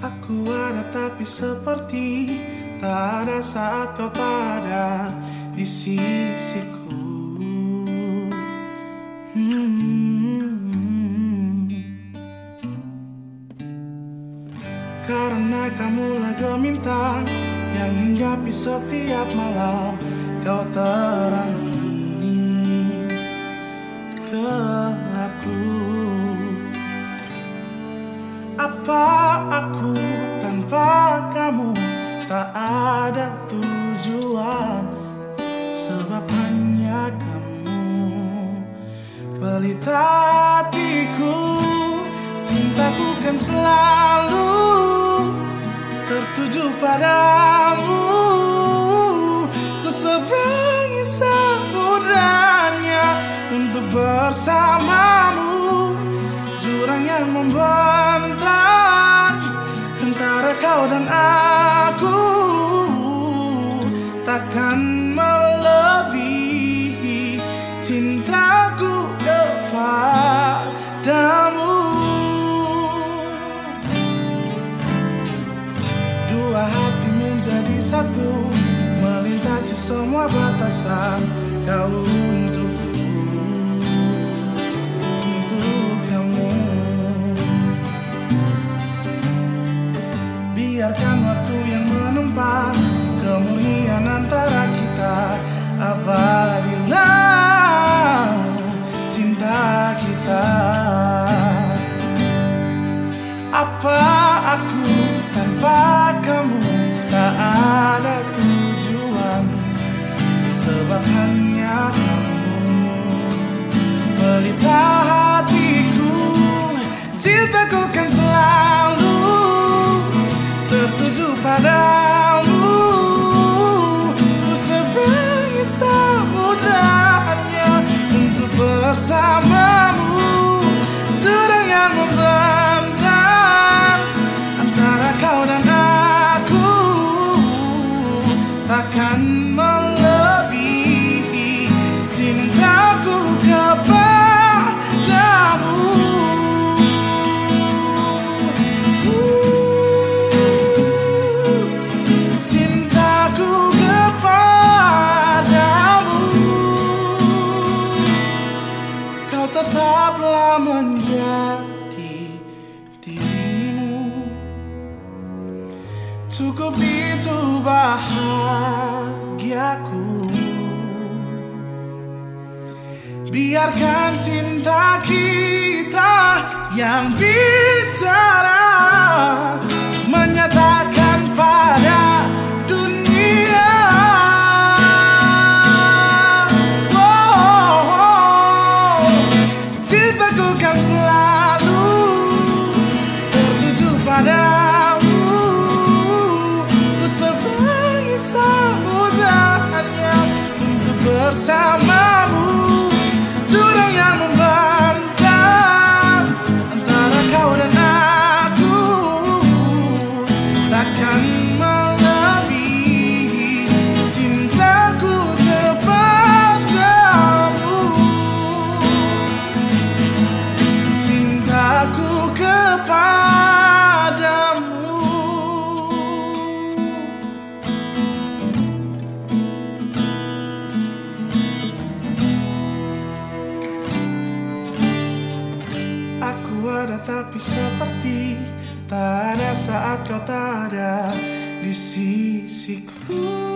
Aku ada tapi seperti tak ada saat kau tak ada di sisiku. Hmm. Karena kamulah gemintang yang hinggapi setiap malam kau terangi gelapku. Ada tujuan. Sebab hanya kamu. Pelita hatiku Cintaku kan selalu tertuju padamu. Ku seberangi untuk bersamamu. Jurang yang membentang cintaku kepadamu. Dua hati menjadi satu Melintasi semua batasan. Kau Untuk Apa aku tanpa kamu Tak ada tujuan? Sebab hanya kamu. Pelita hatiku Cintaku kan selalu Tertuju padamu. Ku seberangi samudanya Untuk bersamamu Cukup itu bahagiaku. Biarkan cinta kita yang bicara Menyatakan pada dunia. Oh, Cintaku kan selalu samudanya untuk bersamamu ada tapi seperti Tak ada saat kau tak ada di sisiku